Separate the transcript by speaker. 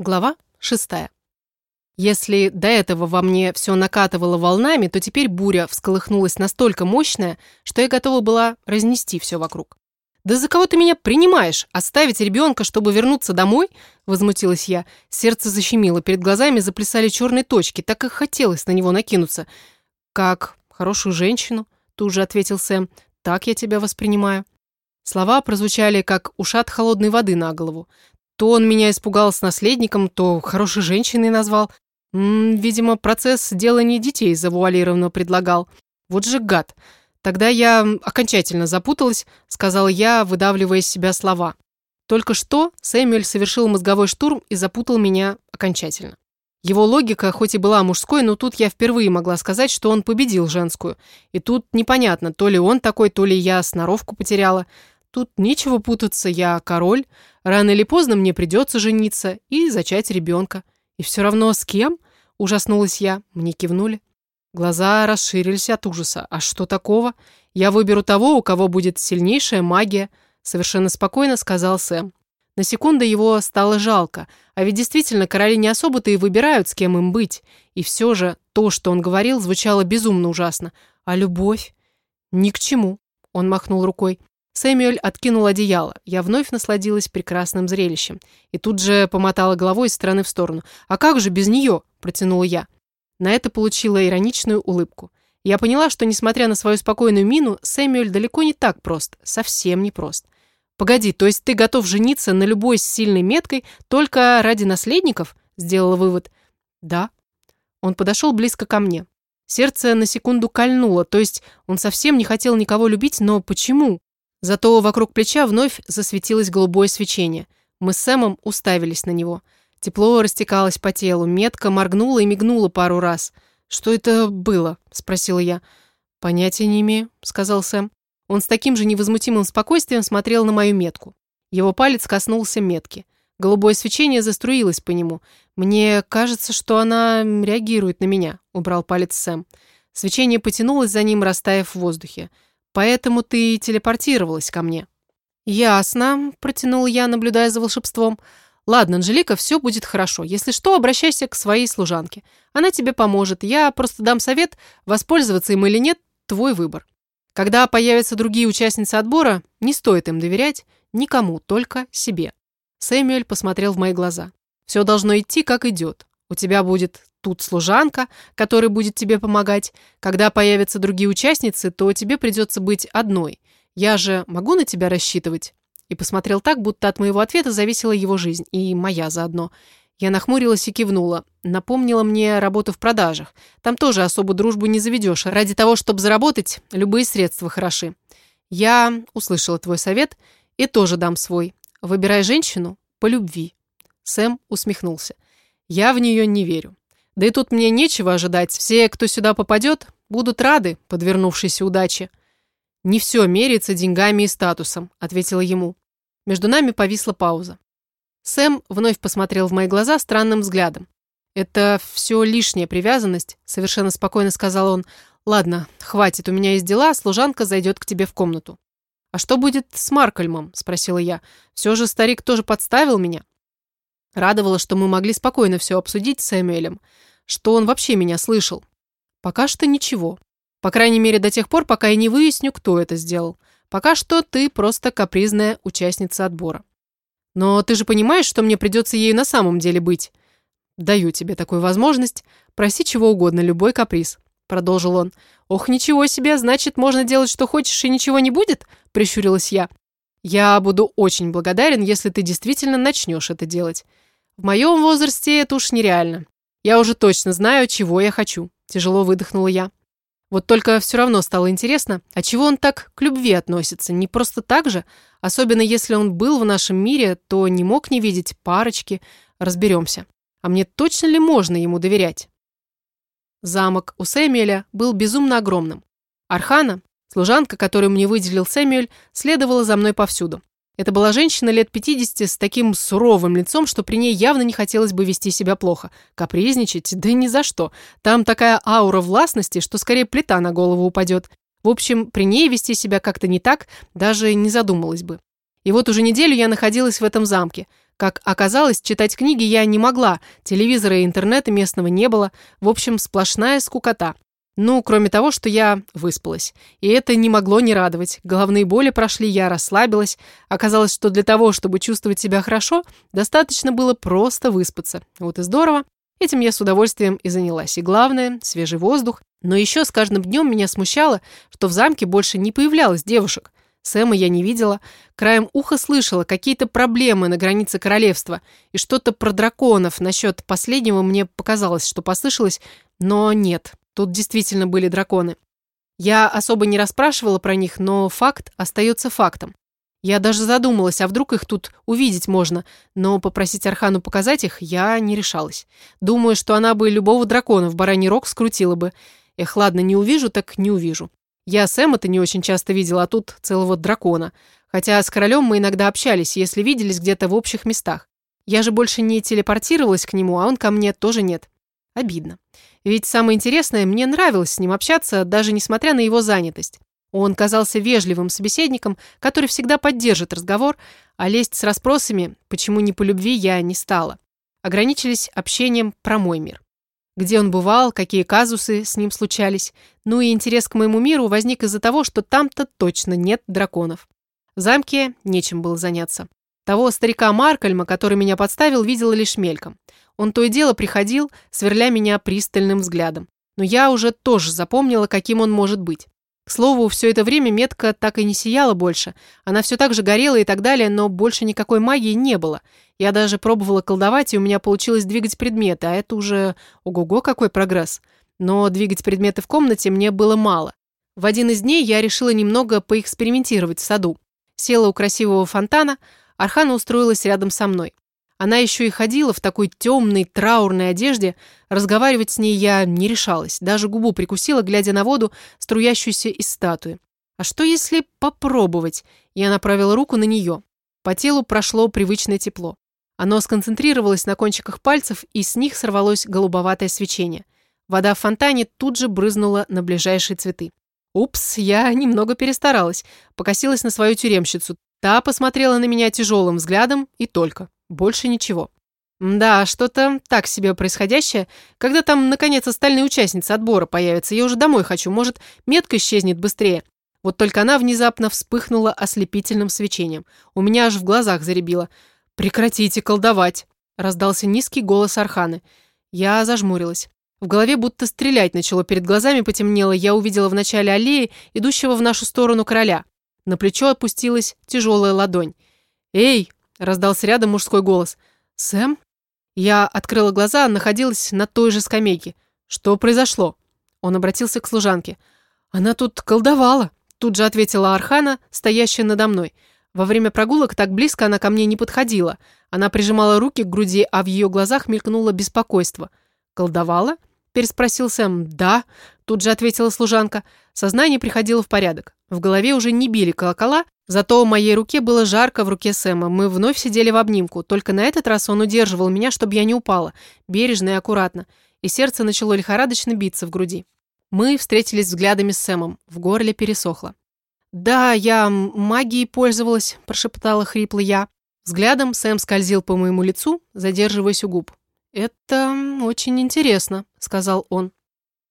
Speaker 1: Глава шестая. Если до этого во мне все накатывало волнами, то теперь буря всколыхнулась настолько мощная, что я готова была разнести все вокруг. «Да за кого ты меня принимаешь? Оставить ребенка, чтобы вернуться домой?» Возмутилась я. Сердце защемило, перед глазами заплясали черные точки, так и хотелось на него накинуться. «Как хорошую женщину?» Тут же ответил Сэм. «Так я тебя воспринимаю». Слова прозвучали, как ушат холодной воды на голову. То он меня испугал с наследником, то хорошей женщиной назвал. М -м, видимо, процесс делания детей завуалированно предлагал. Вот же гад. Тогда я окончательно запуталась, сказал я, выдавливая из себя слова. Только что Сэмюэль совершил мозговой штурм и запутал меня окончательно. Его логика хоть и была мужской, но тут я впервые могла сказать, что он победил женскую. И тут непонятно, то ли он такой, то ли я сноровку потеряла. Тут нечего путаться, я король. Рано или поздно мне придется жениться и зачать ребенка. И все равно с кем? Ужаснулась я. Мне кивнули. Глаза расширились от ужаса. А что такого? Я выберу того, у кого будет сильнейшая магия, совершенно спокойно сказал Сэм. На секунду его стало жалко, а ведь действительно короли не особо-то и выбирают, с кем им быть. И все же то, что он говорил, звучало безумно ужасно. А любовь? Ни к чему. Он махнул рукой. Сэмюэль откинул одеяло. Я вновь насладилась прекрасным зрелищем. И тут же помотала головой из стороны в сторону. «А как же без нее?» – протянула я. На это получила ироничную улыбку. Я поняла, что, несмотря на свою спокойную мину, Сэмюэль далеко не так прост. Совсем не прост. «Погоди, то есть ты готов жениться на любой с сильной меткой только ради наследников?» – сделала вывод. «Да». Он подошел близко ко мне. Сердце на секунду кольнуло, то есть он совсем не хотел никого любить, но почему? Зато вокруг плеча вновь засветилось голубое свечение. Мы с Сэмом уставились на него. Тепло растекалось по телу, метка моргнула и мигнула пару раз. «Что это было?» – спросила я. «Понятия не имею», – сказал Сэм. Он с таким же невозмутимым спокойствием смотрел на мою метку. Его палец коснулся метки. Голубое свечение заструилось по нему. «Мне кажется, что она реагирует на меня», – убрал палец Сэм. Свечение потянулось за ним, растаяв в воздухе. Поэтому ты телепортировалась ко мне». «Ясно», – протянула я, наблюдая за волшебством. «Ладно, Анжелика, все будет хорошо. Если что, обращайся к своей служанке. Она тебе поможет. Я просто дам совет, воспользоваться им или нет – твой выбор. Когда появятся другие участницы отбора, не стоит им доверять никому, только себе». Сэмюэль посмотрел в мои глаза. «Все должно идти, как идет. У тебя будет тут служанка, которая будет тебе помогать. Когда появятся другие участницы, то тебе придется быть одной. Я же могу на тебя рассчитывать?» И посмотрел так, будто от моего ответа зависела его жизнь, и моя заодно. Я нахмурилась и кивнула. Напомнила мне работу в продажах. Там тоже особо дружбу не заведешь. Ради того, чтобы заработать, любые средства хороши. Я услышала твой совет и тоже дам свой. Выбирай женщину по любви. Сэм усмехнулся. Я в нее не верю. Да и тут мне нечего ожидать. Все, кто сюда попадет, будут рады подвернувшейся удаче. «Не все меряется деньгами и статусом», — ответила ему. Между нами повисла пауза. Сэм вновь посмотрел в мои глаза странным взглядом. «Это все лишняя привязанность», — совершенно спокойно сказал он. «Ладно, хватит, у меня есть дела, служанка зайдет к тебе в комнату». «А что будет с Маркольмом?» — спросила я. «Все же старик тоже подставил меня». Радовало, что мы могли спокойно все обсудить с Сэмюэлем, что он вообще меня слышал. Пока что ничего. По крайней мере, до тех пор, пока я не выясню, кто это сделал. Пока что ты просто капризная участница отбора. Но ты же понимаешь, что мне придется ею на самом деле быть. Даю тебе такую возможность. Проси чего угодно, любой каприз. Продолжил он. Ох, ничего себе, значит, можно делать, что хочешь, и ничего не будет? Прищурилась я. Я буду очень благодарен, если ты действительно начнешь это делать. В моем возрасте это уж нереально. Я уже точно знаю, чего я хочу. Тяжело выдохнула я. Вот только все равно стало интересно, а чего он так к любви относится? Не просто так же? Особенно если он был в нашем мире, то не мог не видеть парочки. Разберемся. А мне точно ли можно ему доверять? Замок у Сэмюэля был безумно огромным. Архана, служанка, которую мне выделил Сэмюэль, следовала за мной повсюду. Это была женщина лет 50 с таким суровым лицом, что при ней явно не хотелось бы вести себя плохо. Капризничать? Да ни за что. Там такая аура властности, что скорее плита на голову упадет. В общем, при ней вести себя как-то не так, даже не задумалась бы. И вот уже неделю я находилась в этом замке. Как оказалось, читать книги я не могла, телевизора и интернета местного не было, в общем, сплошная скукота. Ну, кроме того, что я выспалась. И это не могло не радовать. Головные боли прошли, я расслабилась. Оказалось, что для того, чтобы чувствовать себя хорошо, достаточно было просто выспаться. Вот и здорово. Этим я с удовольствием и занялась. И главное, свежий воздух. Но еще с каждым днем меня смущало, что в замке больше не появлялось девушек. Сэма я не видела. Краем уха слышала какие-то проблемы на границе королевства. И что-то про драконов. Насчет последнего мне показалось, что послышалось, но нет. Тут действительно были драконы. Я особо не расспрашивала про них, но факт остается фактом. Я даже задумалась, а вдруг их тут увидеть можно, но попросить Архану показать их я не решалась. Думаю, что она бы любого дракона в бараний рог скрутила бы. Эх, ладно, не увижу, так не увижу. Я Сэма-то не очень часто видела, а тут целого дракона. Хотя с королем мы иногда общались, если виделись где-то в общих местах. Я же больше не телепортировалась к нему, а он ко мне тоже нет. Обидно. Ведь самое интересное, мне нравилось с ним общаться, даже несмотря на его занятость. Он казался вежливым собеседником, который всегда поддержит разговор, а лезть с расспросами, почему не по любви, я не стала. Ограничились общением про мой мир. Где он бывал, какие казусы с ним случались. Ну и интерес к моему миру возник из-за того, что там-то точно нет драконов. В замке нечем было заняться. Того старика Маркальма, который меня подставил, видела лишь мельком. Он то и дело приходил, сверля меня пристальным взглядом. Но я уже тоже запомнила, каким он может быть. К слову, все это время метка так и не сияла больше. Она все так же горела и так далее, но больше никакой магии не было. Я даже пробовала колдовать, и у меня получилось двигать предметы, а это уже... Ого-го, какой прогресс. Но двигать предметы в комнате мне было мало. В один из дней я решила немного поэкспериментировать в саду. Села у красивого фонтана, Архана устроилась рядом со мной. Она еще и ходила в такой темной, траурной одежде. Разговаривать с ней я не решалась. Даже губу прикусила, глядя на воду, струящуюся из статуи. А что если попробовать? Я направила руку на нее. По телу прошло привычное тепло. Оно сконцентрировалось на кончиках пальцев, и с них сорвалось голубоватое свечение. Вода в фонтане тут же брызнула на ближайшие цветы. Упс, я немного перестаралась. Покосилась на свою тюремщицу. Та посмотрела на меня тяжелым взглядом и только. Больше ничего. Да, что-то так себе происходящее. Когда там, наконец, остальные участницы отбора появятся, я уже домой хочу. Может, метка исчезнет быстрее. Вот только она внезапно вспыхнула ослепительным свечением. У меня аж в глазах заребило. «Прекратите колдовать!» Раздался низкий голос Арханы. Я зажмурилась. В голове будто стрелять начало, перед глазами потемнело. Я увидела в начале аллеи, идущего в нашу сторону короля. На плечо опустилась тяжелая ладонь. «Эй!» Раздался рядом мужской голос. «Сэм?» Я открыла глаза, находилась на той же скамейке. «Что произошло?» Он обратился к служанке. «Она тут колдовала», тут же ответила Архана, стоящая надо мной. Во время прогулок так близко она ко мне не подходила. Она прижимала руки к груди, а в ее глазах мелькнуло беспокойство. «Колдовала?» – переспросил Сэм. «Да», – тут же ответила служанка. Сознание приходило в порядок. В голове уже не били колокола, Зато у моей руке было жарко в руке Сэма. Мы вновь сидели в обнимку. Только на этот раз он удерживал меня, чтобы я не упала. Бережно и аккуратно. И сердце начало лихорадочно биться в груди. Мы встретились взглядами с Сэмом. В горле пересохло. «Да, я магией пользовалась», – прошептала хрипло я. Взглядом Сэм скользил по моему лицу, задерживаясь у губ. «Это очень интересно», – сказал он.